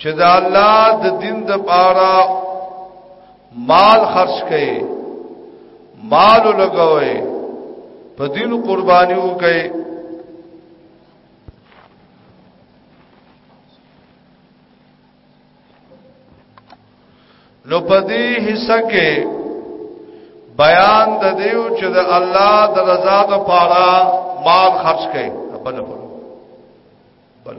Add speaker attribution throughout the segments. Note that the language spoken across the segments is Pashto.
Speaker 1: چې دا الله د دین د پاره مال خرج کړي مال لګوي په دین قرباني وکړي نو په دې حصہ کې بیان د دیو چې د الله د رضا د پاره مال خرج کړي بل بل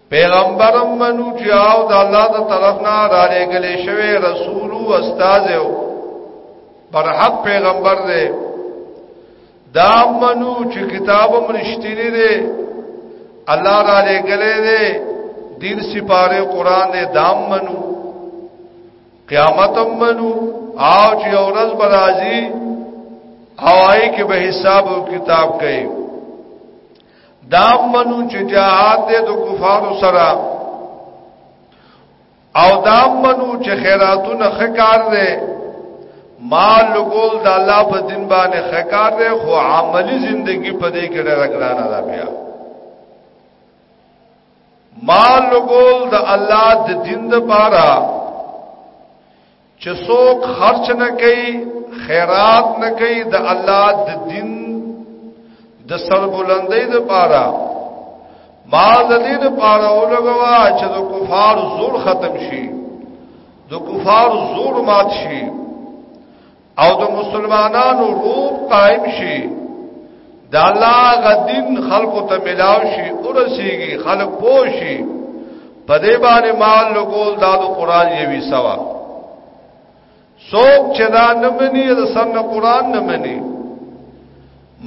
Speaker 1: پیغمبرم منو چې او د الله د طرف نه را لګل شوی رسول او استاد او برحق پیغمبر دی دا منو چې کتابم رښتینی دی الله را لګل دی دین سپاره قران دی دام منو قیامتم منو او چې اورز برازي هواي کې به حساب او کتاب کوي دا منو چې جهاد دې د کفارو سره او دا منو چې خیراتونه خکار دې مال لګول د الله په دین باندې خکار دې خو عملی زندگی په دې کې ډېر ګرانه ده بیا مال لګول د الله د دین لپاره چې څوک خرچ نه کوي خیرات نه کوي د الله د دین د سربلندۍ لپاره ما د دې لپاره ولګوا چې د کفار زور ختم شي د کفار زور مات شي او د مسلمانانو روح قائم شي د الله غدین خلق ته ملاو شي ورسیږي خلق پوشي په دې باندې مال لګول دا د قران یوي سوا څوک چې دا نه مني د سن قران نه مني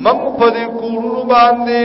Speaker 1: مم په دې کورونو باندې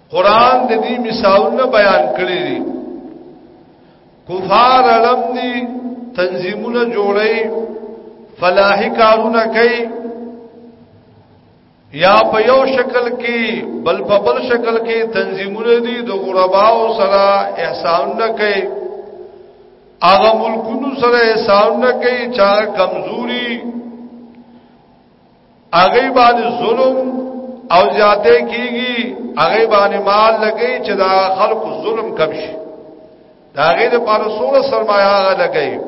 Speaker 1: قران د دې مثالونه بیان کړی دي کفار علم دي تنظیمونه جوړي فلاحي کارونه کوي یا په یو شکل کې بل په بل شکل کې تنظیمونه دي د غرباو سره احسان نه کوي هغه ملکونو سره احسان نه کوي چې کمزوري هغه باندې ظلم او زیاته کیږي هغه باندې مال لګي چې دا خلق ظلم کم شي دا غي د پاره سوره سرمایه هغه لګي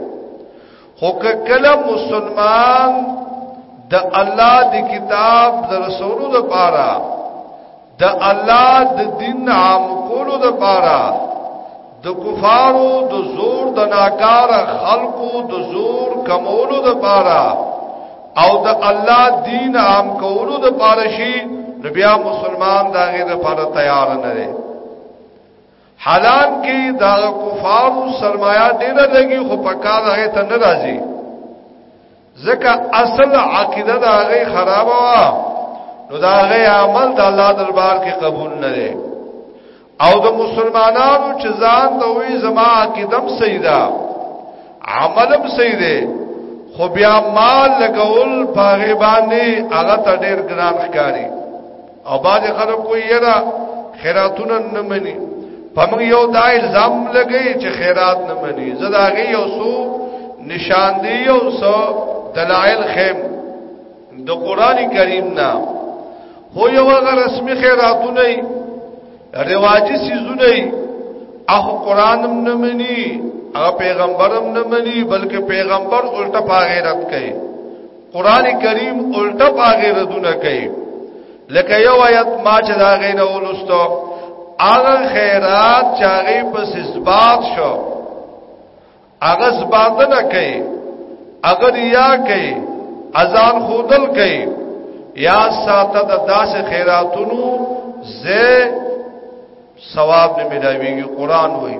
Speaker 1: خو کله مسلمان د الله د کتاب د رسولو لپاره د الله د دین عام کولو د پاره د کفارو د زور د ناکار خلقو د زور کمولو د پاره او د الله دین عام کولو د پاره شي نو بیا مسلمان داغه د پاره تیار نه دی حالات کې دا کفار سرمایا ډېر لګي خو په کار هغه ته نه راځي ځکه اصل عقیده دا هغه خراب وا نو دا هغه عمل د الله دربار کې قبول نه دی او د مسلمانانو چې ځان ته وي زما عقیدم صحیح ده عملم صحیح دی خو بیا مال لګول په غیبانې هغه ته ډېر ګران ښکاری او باز خلک کوی یرا خیراتونه نه مني پمغ یو دا الزام لګی چې خیرات نه مني زداغي یو سو نشان دی یو سو دلائل خیم د قران کریم نه هو یو هغه رسمي خیراتونه رواجی سيزونه اخو قران هم نه مني او پیغمبرم نه مني بلکې پیغمبر الټه پاغیرت کوي قران کریم الټه پاغه ردونه کوي لکه یو آیت ما چې دا غینه ولستو هغه خیرات چې هغه په سبات شو هغه سبات نه کوي هغه ریا کوي اذان خودل کوي یا ساته د داس خیراتونو زه ثواب نه ملاویږي قران وایي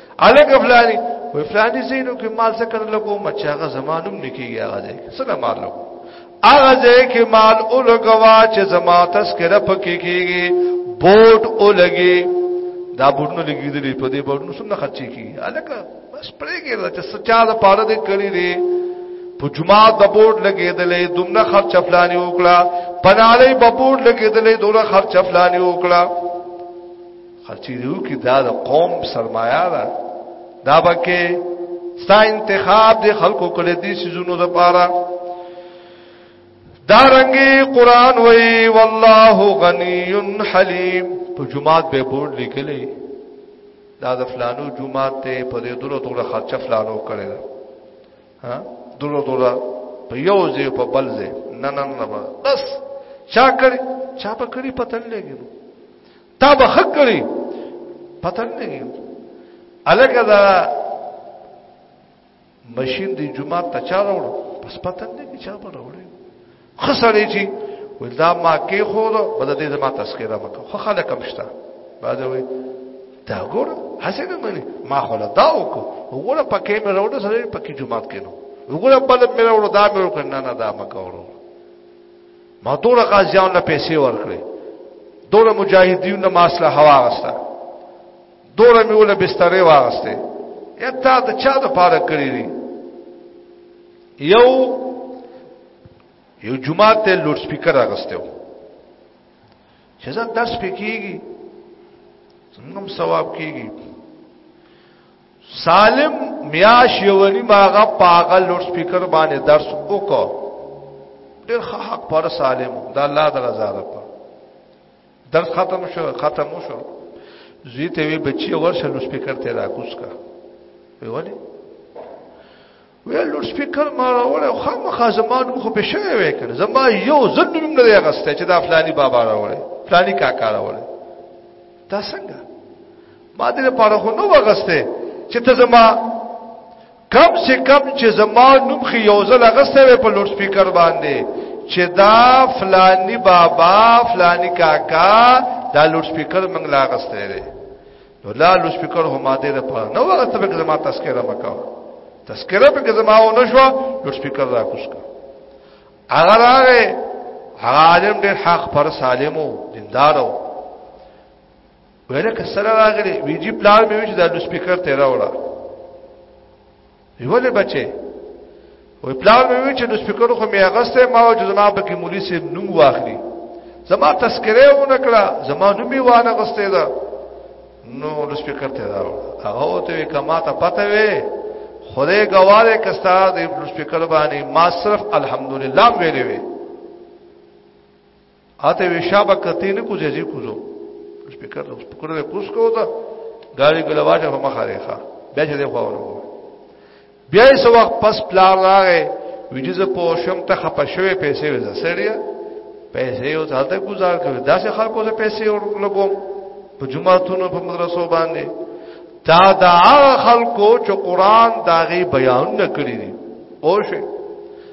Speaker 1: الګ فلانی وی فلانی زینو کې مال څه کړل کو مچ هغه زمانوم نکیږي هغه دې سره مال لو هغه دې کې مال اولګوا چې زما تذکرہ پکې کیږي بوټ اولګي دا بوټونه لګیدلې په دې بوټونو څنګه خرچي کیږي الګ بس پرېږي چې سچا د پاره دې کړی دی په جمعه د بورډ لګیدلې دومره خرچ فلانی وکړه پنالې په بورډ لګیدلې دومره خرچ فلانی وکړه خرچی دیو کی دا د قوم سرمایه ده دا بکه ستا انتخاب دی خلکو کړی دی سيزونو د پاره دارنګي قران وای والله غنی حلیم په جمعات به بورډ لیکلې دا د فلانو جمعات ته په دې دورو دورو خرچه فلانو کړی ها دورو دورو په یو ځای په بل ځای نه نه نه بس چا کړی چا په کړی پتن لګینو تا به حق کړی پته نه لګي الګا دا ماشین دی جمعه ته چا راوړ پس پته نه لګي چا به راوړ خسرې چی ولدا ما کې خو بده دې زما تذکرہ مکه خو خلک مشتا بعد وي دا ګور هسه نه مني ما خو لا دا وکړه وګوره پکې مې راوړ سره پکې جمعه کې نو وګوره بل مې راوړ دا مې وکړ نه نه دا مکه وروړ ما ټول غازیان له پیسې ورکړې دوله مجاهدین نه ماسله هوا غسته دوله میوله بسترې واغسته یا تا د چا د پاره کړی دی یو یو جمعه ته لوډ سپیکر راغسته و چې زه درس پکېږي څنګه ثواب کېږي سالم میاش یونی ماغه پاغه لوډ سپیکر باندې درس وکړ ډیر حق پر سالم دا الله د رضا لپاره درس ختم شو ختم شو زی ته وی بچی ورشه لوډ سپیکر ته راکوس کا وی ولی ویل لوډ سپیکر ما راوړل خو مخه زما نوم خو پښه وی کړ زما یو زن نوم نه دی غسته چې دا فلانی بابا راوړل فلانی کاکا راوړل دا څنګه ما دې لپاره خو نو وغسته چې ته زما کم سے کم چې زما نوم خو یو ځل غسته وی په لوډ سپیکر باندې چې دا فلانی بابا فلانی کاکا دا لوډ سپیکر منګلا غسته دی نو لا لو سپیکر هم دې ده په نو هغه ته به زما تذکرہ مکاو تذکرہ به زما و نشو لو سپیکر را کوش کا اگر هغه هغه عالم ډېر حق پر سالمو دیندارو ویل کسره راغلی ویجی پلان به وچ د لو سپیکر ته راوړه ویولې بچي وی پلار مې وی چې د سپیکر خو مې اغسته ما او جناب کې مولوی سي نوم واخلي زما تذکره و نکړه زما نوم یې وانه غسته ده نو د سپیکر ته راو هغه ته کما ته پته وي خدای ګواله کستا د سپیکر باندې ما صرف الحمدلله ویلې وی اته وی شابه کته نه کو جزي کوزو سپیکر د سپیکر له کوس کو دا غاړي ګل واجه په مخه ریخه بیا چې دی خواونه کو بیا یې سو وخت پس پلار راغې ویجز په شم ته خپه شوې پیسې وځه سړیا پیسې یو ځاته گزار کړو دا چې خلکو ته پیسې ورلګوم په جمعهتونو په مدرسو باندې تا دا خلکو چې قران داغي بیان نکړي دي او شه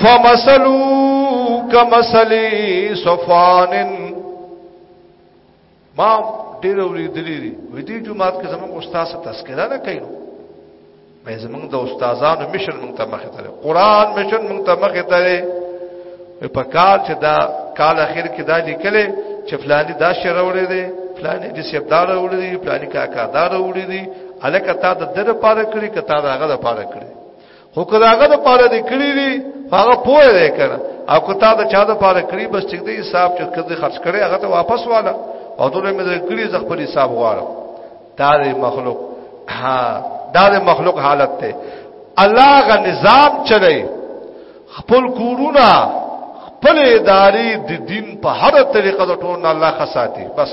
Speaker 1: فمثلو کمثل صفوان ما ډیر اوریدلې دي وې دې جمعات کې زموږ استاد څه تذکرہ نه کوي مې زموږ د استادانو مشن موږ ته مخه تلې قران مشن موږ ته مخه تلې په کال چې دا کال اخر کې دا لیکلې چې فلانی دا شعر وړي دي فلانی د سیبدار وړي دي فلانی کاکا دار وړي دي الکه تا د در پاره کړی کته دا غره پاره کړی خو کداغه د پاره د کړی دی هغه پوه دی کنه او کته د چا د پاره کړی بس ټیک دی حساب چې کړی خرج کړي هغه ته واپس والا او دوله مې د کړی ز خپل حساب غواړم دا د مخلوق ها دا د مخلوق حالت ته الله غ نظام چلی خپل کورونه خپل اداري د دین په هر طریقه د ټول الله خساتي بس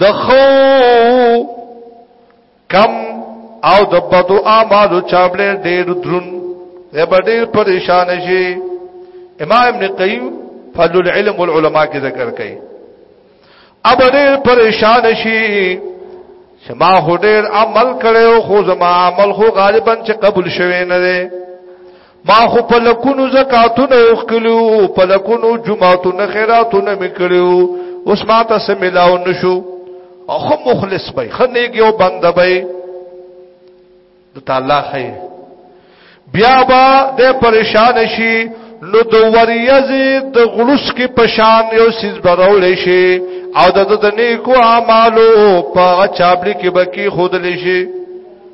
Speaker 1: د خو کم او د بدو اعمالو چابلې ډېر درون دی به ډېر پریشان شي امام ابن قیم فضل العلم والعلماء کې ذکر کړي اب ډېر پریشان شي چې ما هډېر عمل کړو خو زما عمل خو غالبا چې قبول شوی نه دی ما خو په لکونو زکاتونه وکړو په لکونو جمعاتونه خیراتونه میکړو اوس ما ته سملاو نشو او خو مخلص به خنیګ یو بنده به د تعالی خی بیا با د پریشان شي نو د وریز د غلوس کې پشان یو سیز براول شي او د د نیکو اعمالو په چابلی کې بکی خود لشي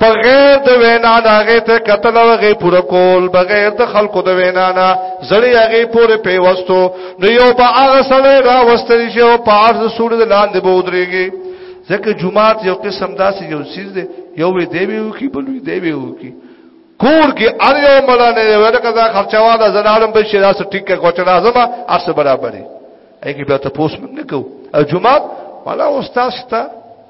Speaker 1: په غیر د وینا نه هغه ته قتل او هغه پوره کول بغیر د خلکو د وینا نه زړی هغه پوره پیوستو نو یو په هغه سره را وستل شي او په ارز سور د لاندې به ودرېږي ځکه جمعات یو قسم داسې یو چیز دی یو وی دی ویو کی بل وی دی ویو کی کور کې ار یو مړه نه دی ورته کزا خرچوا د زنانم به شي داسې ټیک کې کوچ راځم ارس برابرې اګه به تاسو نه کو او جمعات والا استاد ته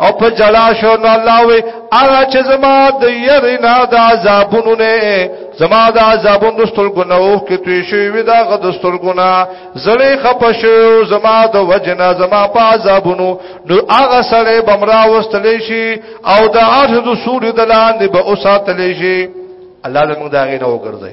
Speaker 1: او په جلا شو نو الله وی هغه چې زما د يرینا د عذابونو نه زما د عذابونو د سترګونو کې توی شوی وی دا غد سترګونه زړې خپ شو زما د وجنا زما په عذابونو نو هغه سره بمرا واستلې شي او د عرض د سوري د لاندې به اوساتلې شي الله دې موږ دا غي نه وګرځي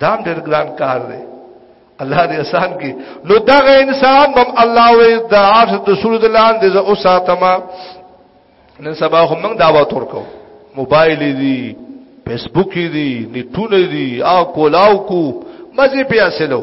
Speaker 1: دا هم ډېر ګران کار دی الله دې آسان کړي نو دا غي انسان بم الله وې د عرش د سورۃ الان دې او ساتما نن سبا هم موږ دعوت ورکو موبایل دی فیسبوک دی نیټونه دی او کولاو کو مزه پیاسلو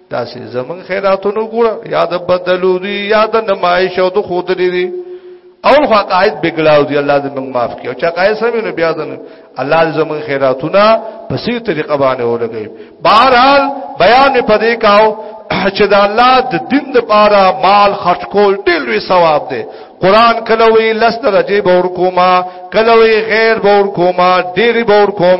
Speaker 1: تاسو زمون خیراتونو ګور یا د بدلو دي یا د نمایش او د خود دي او خو قائد بګلاو دي الله دې موږ معاف کړي او چې قائد سمې نو بیا دنه الله دې زمون خیراتونه په سي طریقه باندې ولګي بهرحال بیان په دې کاو چې د الله د دین لپاره مال خرج کول ډېر لوی ثواب دی قران کله وی لست رجب اور کوما کله وی غیر بور کوما ډېر بور کوم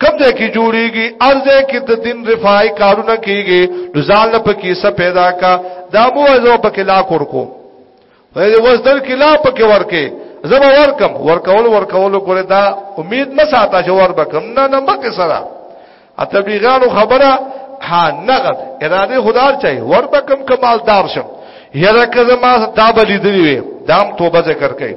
Speaker 1: کم ځای کې جوړيږي ارزه کې د دین رفای کارونه کیږي نو ځان له پکې څه پیدا کا دا مو ازو پکې لا کور کو وای وس دل کې لا پکې ورکه زما ورکم ورکول ورکول ګره دا امید نه ساته چې ور بکم نه نه مکه سره اتبلیغانو خبره ها نغد اراده خدار چي ور بکم کمالدار شم یره که زما دا بلی دی وي دام توبه ذکر کوي